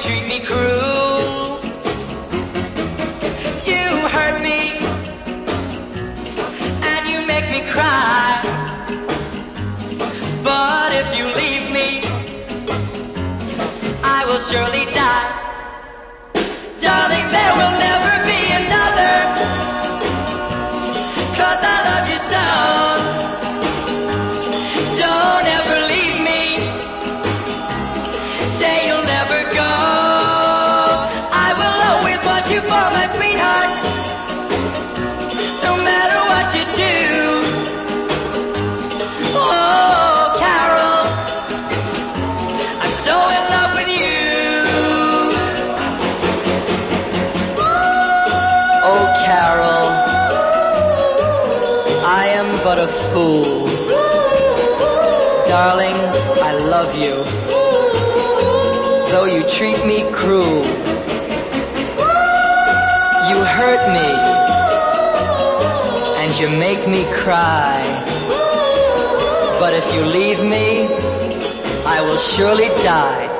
treat me cruel. You hurt me, and you make me cry. But if you leave me, I will surely die. Darling, there will for my sweetheart. No matter what you do. Oh, Carol, I'm so in love with you. Oh, Carol, I am but a fool. Darling, I love you. Though you treat me cruel. You make me cry. But if you leave me, I will surely die.